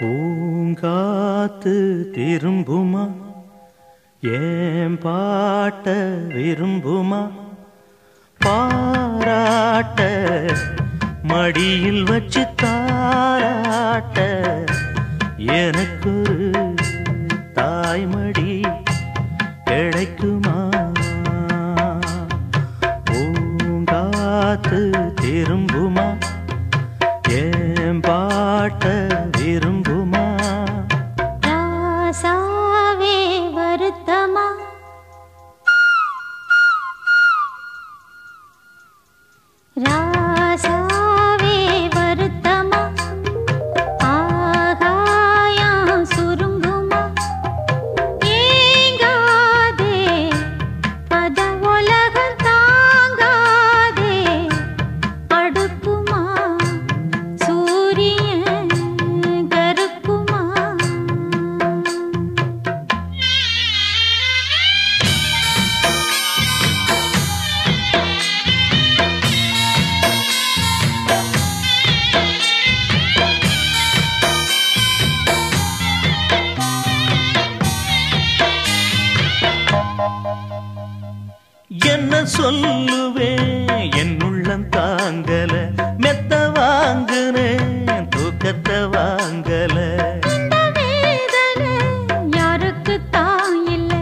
பூங்காத்து திரும்புமா? ஏன் பாட்ட விரும்புமா? பாராட்ட மடியில் வச்சு தாராட்ட. எனக்கு தாய்மடி கிடைக்குமா? பூங்காத்து என்ன சொல்லுவேன் என் உள்ளம் தாங்கல மெத்த வாங்குனேன் தூக்கத்தை வாங்கல. யாருக்கு தான் இல்ல.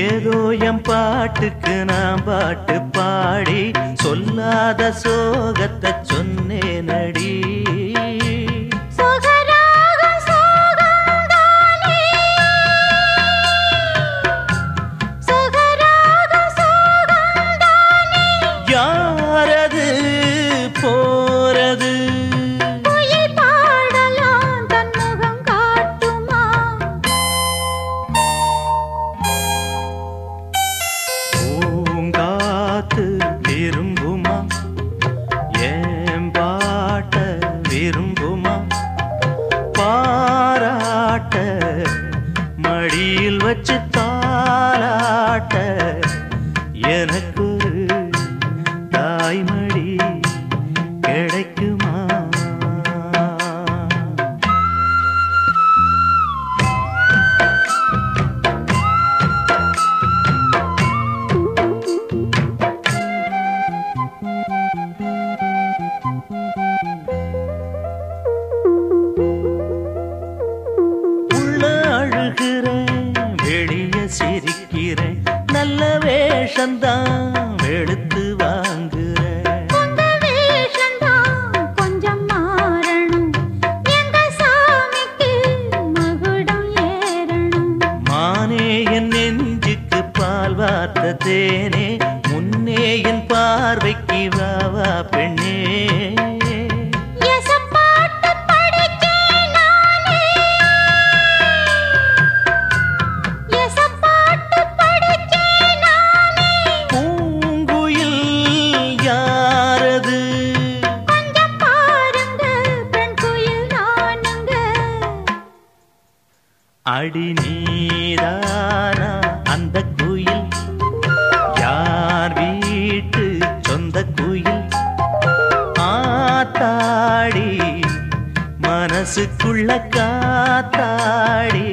ஏதோ என் பாட்டுக்கு நான் பாட்டு பாடி சொல்லாத சோகத்தை சொன்னேனடி. பாராட்ட மடியில் வச்சு தாளாட்ட எனக்கு தாய்மொழி வேஷந்தான் வெளுத்து வேஷம்தான் கொஞ்சம் மாறணும். மானே என் நெஞ்சுக்கு பால் வார்த்த தேனே முன்னே என் பார்வைக்கு வா வா பெண்ணே. அடி நீதானா அந்த குயில் யார் வீட்டு சொந்த குயில்? ஆத்தாடி மனசுக்குள்ள காத்தாடி